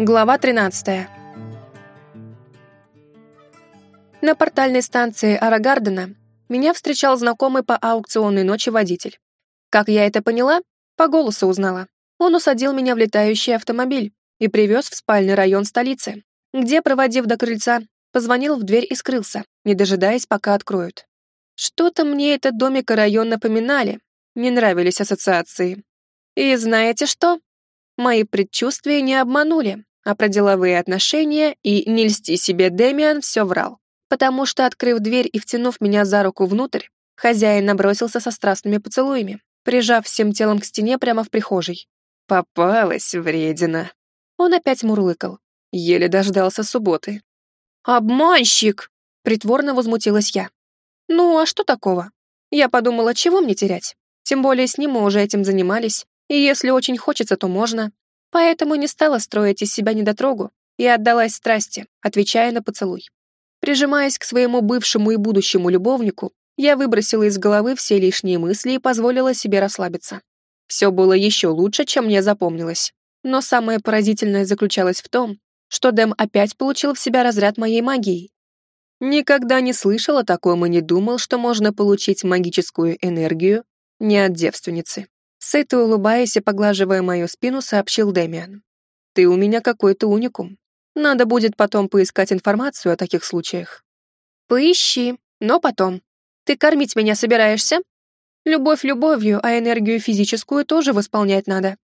Глава 13. На портальной станции Арагардена меня встречал знакомый по аукционной ночи водитель. Как я это поняла? По голосу узнала. Он усадил меня в летающий автомобиль и привез в спальный район столицы, где, проводив до крыльца, позвонил в дверь и скрылся, не дожидаясь, пока откроют. Что-то мне этот домик и район напоминали, не нравились ассоциации. И знаете что? Мои предчувствия не обманули а про деловые отношения и «не льсти себе, Дэмиан» все врал. Потому что, открыв дверь и втянув меня за руку внутрь, хозяин набросился со страстными поцелуями, прижав всем телом к стене прямо в прихожей. «Попалась, вредина!» Он опять мурлыкал. Еле дождался субботы. «Обманщик!» — притворно возмутилась я. «Ну, а что такого? Я подумала, чего мне терять? Тем более с ним мы уже этим занимались, и если очень хочется, то можно. Поэтому не стала строить из себя недотрогу и отдалась страсти, отвечая на поцелуй. Прижимаясь к своему бывшему и будущему любовнику, я выбросила из головы все лишние мысли и позволила себе расслабиться. Все было еще лучше, чем мне запомнилось. Но самое поразительное заключалось в том, что Дэм опять получил в себя разряд моей магии. Никогда не слышал о таком и не думал, что можно получить магическую энергию не от девственницы. Сыто улыбаясь и поглаживая мою спину, сообщил Дэмиан. «Ты у меня какой-то уникум. Надо будет потом поискать информацию о таких случаях». «Поищи, но потом. Ты кормить меня собираешься?» «Любовь любовью, а энергию физическую тоже восполнять надо».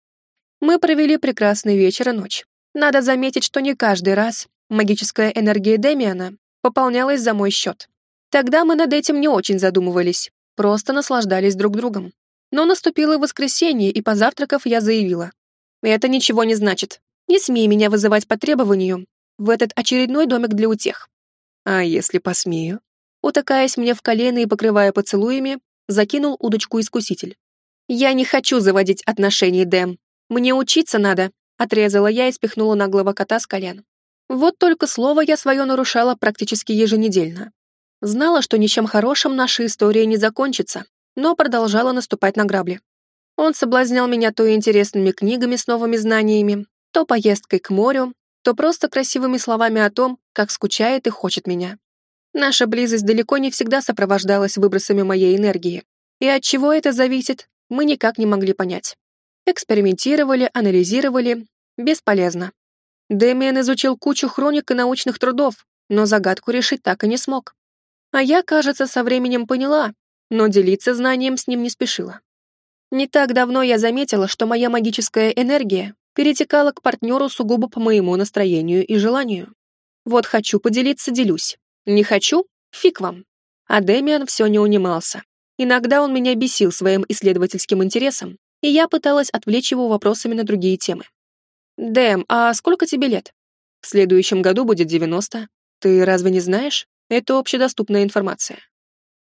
Мы провели прекрасный вечер и ночь. Надо заметить, что не каждый раз магическая энергия Дэмиана пополнялась за мой счет. Тогда мы над этим не очень задумывались, просто наслаждались друг другом. Но наступило воскресенье, и позавтракав, я заявила. «Это ничего не значит. Не смей меня вызывать по требованию в этот очередной домик для утех». «А если посмею?» Утыкаясь мне в колено и покрывая поцелуями, закинул удочку искуситель. «Я не хочу заводить отношений, Дэм. Мне учиться надо», — отрезала я и спихнула наглого кота с колен. Вот только слово я свое нарушала практически еженедельно. Знала, что ничем хорошим наша история не закончится, но продолжала наступать на грабли. Он соблазнял меня то интересными книгами с новыми знаниями, то поездкой к морю, то просто красивыми словами о том, как скучает и хочет меня. Наша близость далеко не всегда сопровождалась выбросами моей энергии, и от чего это зависит, мы никак не могли понять. Экспериментировали, анализировали, бесполезно. Дэмиан изучил кучу хроник и научных трудов, но загадку решить так и не смог. А я, кажется, со временем поняла, но делиться знанием с ним не спешила. Не так давно я заметила, что моя магическая энергия перетекала к партнеру сугубо по моему настроению и желанию. Вот хочу поделиться, делюсь. Не хочу — фиг вам. А Дэмиан все не унимался. Иногда он меня бесил своим исследовательским интересом, и я пыталась отвлечь его вопросами на другие темы. «Дэм, а сколько тебе лет?» «В следующем году будет 90. Ты разве не знаешь? Это общедоступная информация».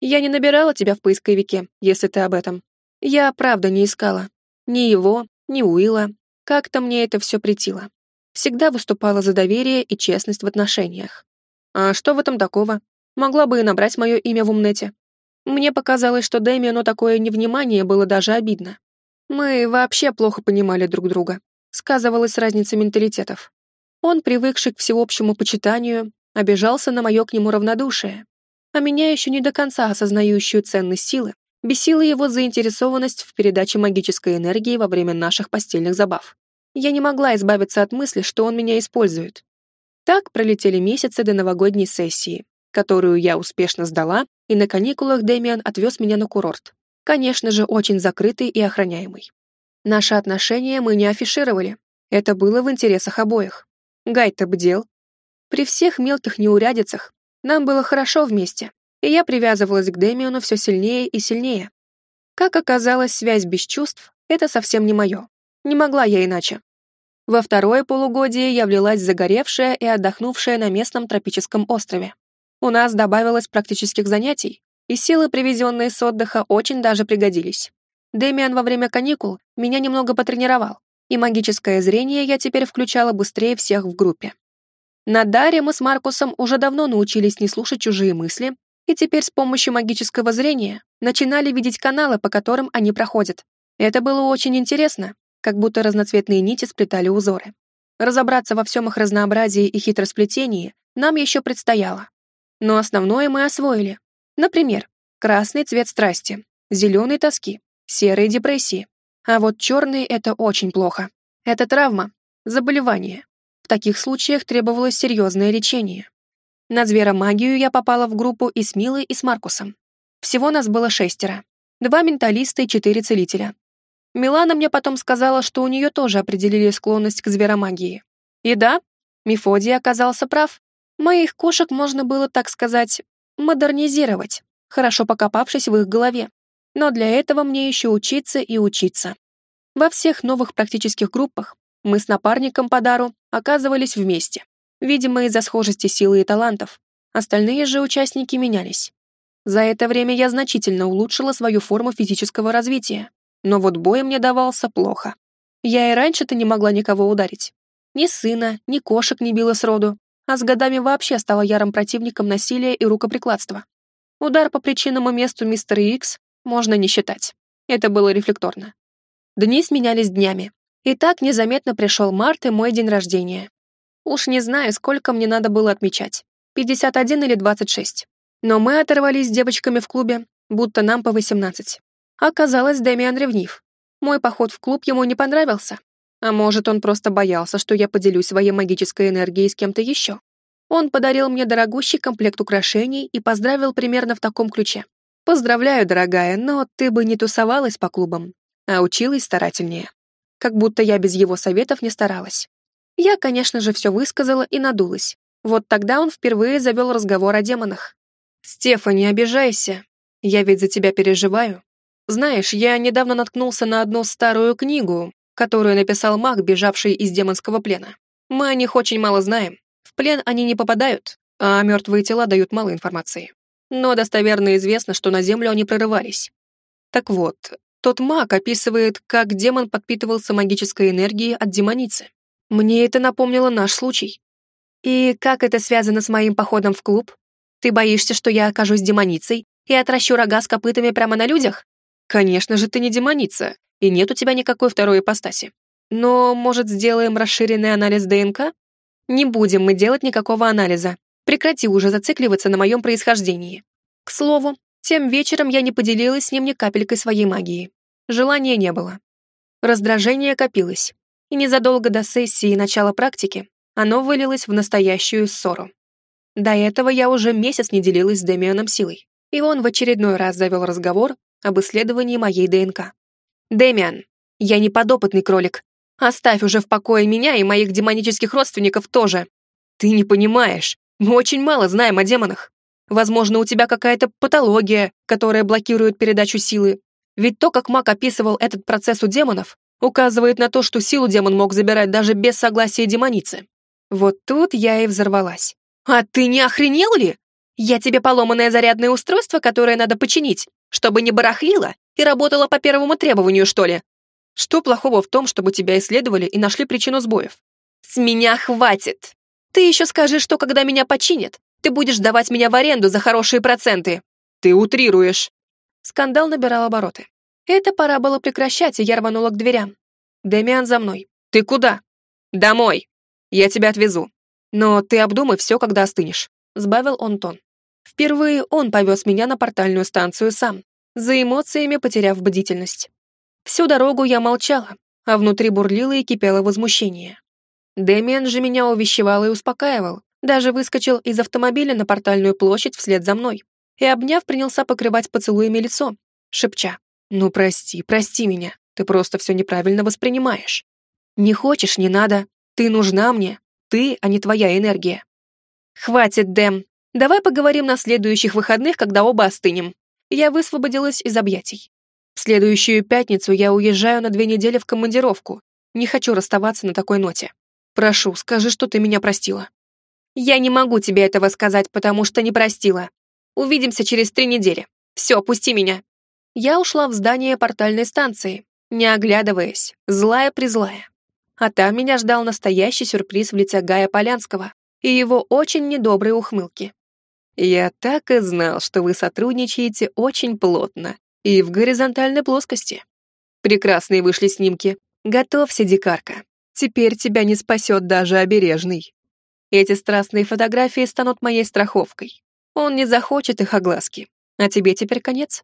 Я не набирала тебя в поисковике, если ты об этом. Я правда не искала. Ни его, ни Уилла. Как-то мне это все претило. Всегда выступала за доверие и честность в отношениях. А что в этом такого? Могла бы и набрать мое имя в умнете. Мне показалось, что Дэмиону такое невнимание было даже обидно. Мы вообще плохо понимали друг друга. Сказывалась разница менталитетов. Он, привыкший к всеобщему почитанию, обижался на мое к нему равнодушие, а меня еще не до конца осознающую ценность силы, бесила его заинтересованность в передаче магической энергии во время наших постельных забав. Я не могла избавиться от мысли, что он меня использует. Так пролетели месяцы до новогодней сессии, которую я успешно сдала, и на каникулах Дэмиан отвез меня на курорт. Конечно же, очень закрытый и охраняемый. Наши отношения мы не афишировали. Это было в интересах обоих. Гай-то бдел. При всех мелких неурядицах нам было хорошо вместе, и я привязывалась к Дэмиону все сильнее и сильнее. Как оказалось, связь без чувств — это совсем не мое. Не могла я иначе. Во второе полугодие я влилась загоревшая и отдохнувшая на местном тропическом острове. У нас добавилось практических занятий, и силы, привезенные с отдыха, очень даже пригодились. Дэмиан во время каникул меня немного потренировал, и магическое зрение я теперь включала быстрее всех в группе. На Даре мы с Маркусом уже давно научились не слушать чужие мысли, и теперь с помощью магического зрения начинали видеть каналы, по которым они проходят. Это было очень интересно, как будто разноцветные нити сплетали узоры. Разобраться во всем их разнообразии и хитросплетении нам еще предстояло. Но основное мы освоили. Например, красный цвет страсти, зеленый тоски, серый депрессии. А вот черный — это очень плохо. Это травма, заболевание. В таких случаях требовалось серьезное лечение. На зверомагию я попала в группу и с Милой, и с Маркусом. Всего нас было шестеро. Два менталиста и четыре целителя. Милана мне потом сказала, что у нее тоже определили склонность к зверомагии. И да, Мефодий оказался прав. Моих кошек можно было, так сказать, модернизировать, хорошо покопавшись в их голове. Но для этого мне еще учиться и учиться. Во всех новых практических группах мы с напарником по дару оказывались вместе, видимо, из-за схожести силы и талантов. Остальные же участники менялись. За это время я значительно улучшила свою форму физического развития, но вот бой мне давался плохо. Я и раньше-то не могла никого ударить. Ни сына, ни кошек не била сроду, а с годами вообще стала ярым противником насилия и рукоприкладства. Удар по причинному месту мистера Икс можно не считать. Это было рефлекторно. Дни сменялись днями. И так незаметно пришел март и мой день рождения. Уж не знаю, сколько мне надо было отмечать. 51 или 26. Но мы оторвались с девочками в клубе, будто нам по 18. Оказалось, Дэмиан ревнив. Мой поход в клуб ему не понравился. А может, он просто боялся, что я поделюсь своей магической энергией с кем-то еще. Он подарил мне дорогущий комплект украшений и поздравил примерно в таком ключе. «Поздравляю, дорогая, но ты бы не тусовалась по клубам, а училась старательнее». Как будто я без его советов не старалась. Я, конечно же, все высказала и надулась. Вот тогда он впервые завел разговор о демонах. «Стефани, обижайся. Я ведь за тебя переживаю. Знаешь, я недавно наткнулся на одну старую книгу, которую написал маг, бежавший из демонского плена. Мы о них очень мало знаем. В плен они не попадают, а мертвые тела дают мало информации. Но достоверно известно, что на землю они прорывались. Так вот, тот маг описывает, как демон подпитывался магической энергией от демоницы. Мне это напомнило наш случай. И как это связано с моим походом в клуб? Ты боишься, что я окажусь демоницей и отращу рога с копытами прямо на людях? Конечно же, ты не демоница, и нет у тебя никакой второй ипостаси. Но, может, сделаем расширенный анализ ДНК? Не будем мы делать никакого анализа. Прекрати уже зацикливаться на моем происхождении. К слову, тем вечером я не поделилась с ним ни капелькой своей магии. Желания не было. Раздражение копилось. И незадолго до сессии и начала практики оно вылилось в настоящую ссору. До этого я уже месяц не делилась с Дэмианом силой, и он в очередной раз завел разговор об исследовании моей ДНК. «Дэмиан, я не подопытный кролик. Оставь уже в покое меня и моих демонических родственников тоже. Ты не понимаешь, мы очень мало знаем о демонах. Возможно, у тебя какая-то патология, которая блокирует передачу силы. Ведь то, как маг описывал этот процесс у демонов, указывает на то, что силу демон мог забирать даже без согласия демоницы. Вот тут я и взорвалась. «А ты не охренел ли? Я тебе поломанное зарядное устройство, которое надо починить, чтобы не барахлило и работало по первому требованию, что ли? Что плохого в том, чтобы тебя исследовали и нашли причину сбоев? С меня хватит! Ты еще скажи, что когда меня починят, ты будешь давать меня в аренду за хорошие проценты. Ты утрируешь. Скандал набирал обороты. Это пора было прекращать, и я рванула к дверям. Демиан за мной. Ты куда? Домой. Я тебя отвезу. Но ты обдумай все, когда остынешь. Сбавил он тон. Впервые он повез меня на портальную станцию сам, за эмоциями потеряв бдительность. Всю дорогу я молчала, а внутри бурлило и кипело возмущение. Дэмиан же меня увещевал и успокаивал, даже выскочил из автомобиля на портальную площадь вслед за мной и, обняв, принялся покрывать поцелуями лицо, шепча «Ну прости, прости меня, ты просто все неправильно воспринимаешь. Не хочешь, не надо, ты нужна мне, ты, а не твоя энергия». «Хватит, Дэм, давай поговорим на следующих выходных, когда оба остынем». Я высвободилась из объятий. В следующую пятницу я уезжаю на две недели в командировку. Не хочу расставаться на такой ноте. Прошу, скажи, что ты меня простила. Я не могу тебе этого сказать, потому что не простила. Увидимся через три недели. Все, пусти меня. Я ушла в здание портальной станции, не оглядываясь, злая-призлая. А там меня ждал настоящий сюрприз в лице Гая Полянского и его очень недобрые ухмылки. «Я так и знал, что вы сотрудничаете очень плотно и в горизонтальной плоскости. Прекрасные вышли снимки. Готовься, дикарка. Теперь тебя не спасет даже обережный. Эти страстные фотографии станут моей страховкой. Он не захочет их огласки. А тебе теперь конец.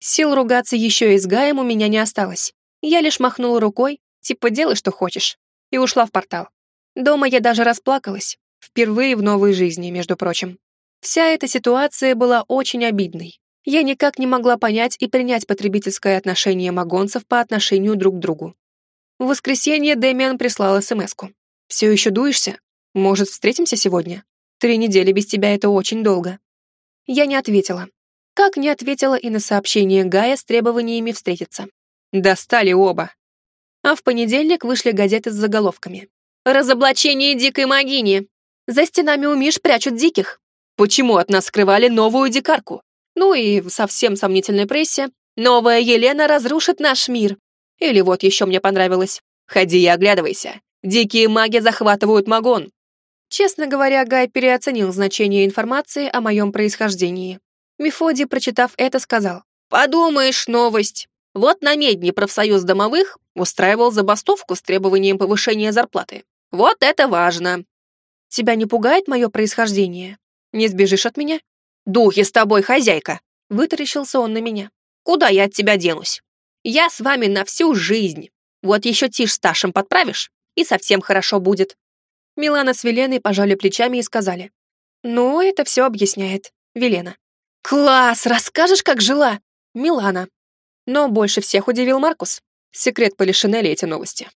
Сил ругаться еще и с Гаем у меня не осталось. Я лишь махнула рукой, типа делай, что хочешь, и ушла в портал. Дома я даже расплакалась. Впервые в новой жизни, между прочим. Вся эта ситуация была очень обидной. Я никак не могла понять и принять потребительское отношение магонцев по отношению друг к другу. В воскресенье Дэмиан прислал смс-ку. «Все еще дуешься? Может, встретимся сегодня? Три недели без тебя — это очень долго». Я не ответила. Как не ответила и на сообщение Гая с требованиями встретиться. Достали оба. А в понедельник вышли газеты с заголовками. «Разоблачение дикой магини! За стенами у Миш прячут диких! Почему от нас скрывали новую дикарку? Ну и в совсем сомнительной прессе «Новая Елена разрушит наш мир!» Или вот еще мне понравилось. Ходи и оглядывайся. Дикие маги захватывают Магон. Честно говоря, Гай переоценил значение информации о моем происхождении. Мефодий, прочитав это, сказал. «Подумаешь, новость. Вот на Медне профсоюз домовых устраивал забастовку с требованием повышения зарплаты. Вот это важно!» «Тебя не пугает мое происхождение? Не сбежишь от меня?» «Духи с тобой, хозяйка!» Вытаращился он на меня. «Куда я от тебя денусь? Я с вами на всю жизнь. Вот еще тишь с Ташем подправишь, и совсем хорошо будет». Милана с Веленой пожали плечами и сказали. «Ну, это все объясняет. Велена». «Класс! Расскажешь, как жила?» «Милана». Но больше всех удивил Маркус. Секрет Полишинеля эти новости.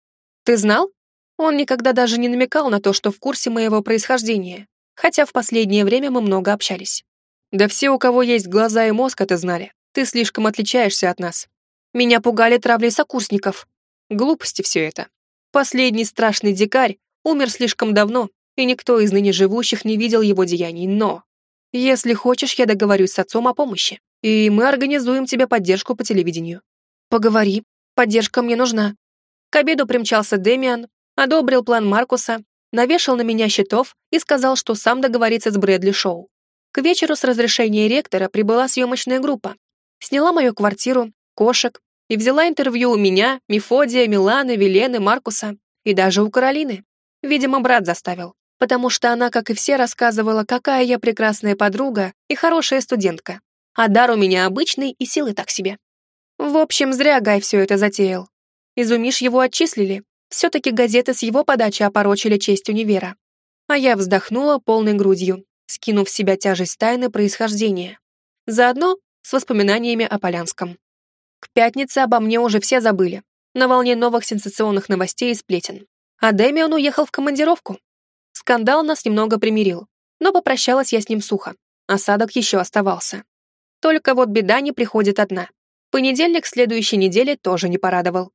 «Ты знал?» Он никогда даже не намекал на то, что в курсе моего происхождения, хотя в последнее время мы много общались. «Да все, у кого есть глаза и мозг, это знали. Ты слишком отличаешься от нас. Меня пугали травли сокурсников. Глупости все это. Последний страшный дикарь умер слишком давно, и никто из ныне живущих не видел его деяний, но... Если хочешь, я договорюсь с отцом о помощи, и мы организуем тебе поддержку по телевидению. Поговори, поддержка мне нужна. К обеду примчался Демиан, одобрил план Маркуса, навешал на меня счетов и сказал, что сам договорится с Брэдли Шоу. К вечеру с разрешения ректора прибыла съемочная группа. Сняла мою квартиру, кошек и взяла интервью у меня, Мефодия, Миланы, Велены, Маркуса и даже у Каролины. Видимо, брат заставил, потому что она, как и все, рассказывала, какая я прекрасная подруга и хорошая студентка. А дар у меня обычный и силы так себе. В общем, зря Гай все это затеял. Изумишь его отчислили. Все-таки газеты с его подачи опорочили честь универа. А я вздохнула полной грудью, скинув в себя тяжесть тайны происхождения. Заодно с воспоминаниями о Полянском. К пятнице обо мне уже все забыли, на волне новых сенсационных новостей и сплетен. А Дэмион уехал в командировку. Скандал нас немного примирил, но попрощалась я с ним сухо. Осадок еще оставался. Только вот беда не приходит одна. Понедельник следующей недели тоже не порадовал.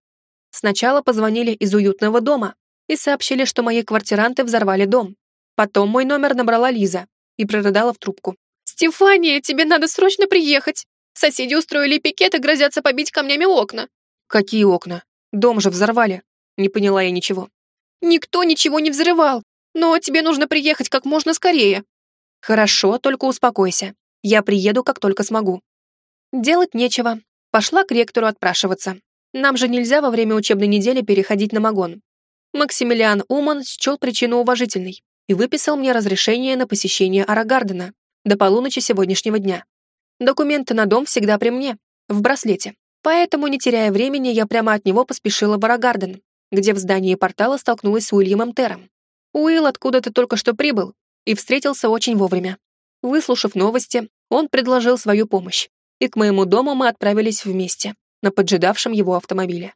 Сначала позвонили из уютного дома и сообщили, что мои квартиранты взорвали дом. Потом мой номер набрала Лиза и прорыдала в трубку. «Стефания, тебе надо срочно приехать! Соседи устроили пикет и грозятся побить камнями окна». «Какие окна? Дом же взорвали». Не поняла я ничего. «Никто ничего не взрывал, но тебе нужно приехать как можно скорее». «Хорошо, только успокойся. Я приеду, как только смогу». Делать нечего. Пошла к ректору отпрашиваться. Нам же нельзя во время учебной недели переходить на Магон. Максимилиан Уман счел причину уважительной и выписал мне разрешение на посещение Арагардена до полуночи сегодняшнего дня. Документы на дом всегда при мне, в браслете. Поэтому, не теряя времени, я прямо от него поспешила в Арагарден, где в здании портала столкнулась с Уильямом Тером. Уилл откуда-то только что прибыл и встретился очень вовремя. Выслушав новости, он предложил свою помощь, и к моему дому мы отправились вместе, на поджидавшем его автомобиле.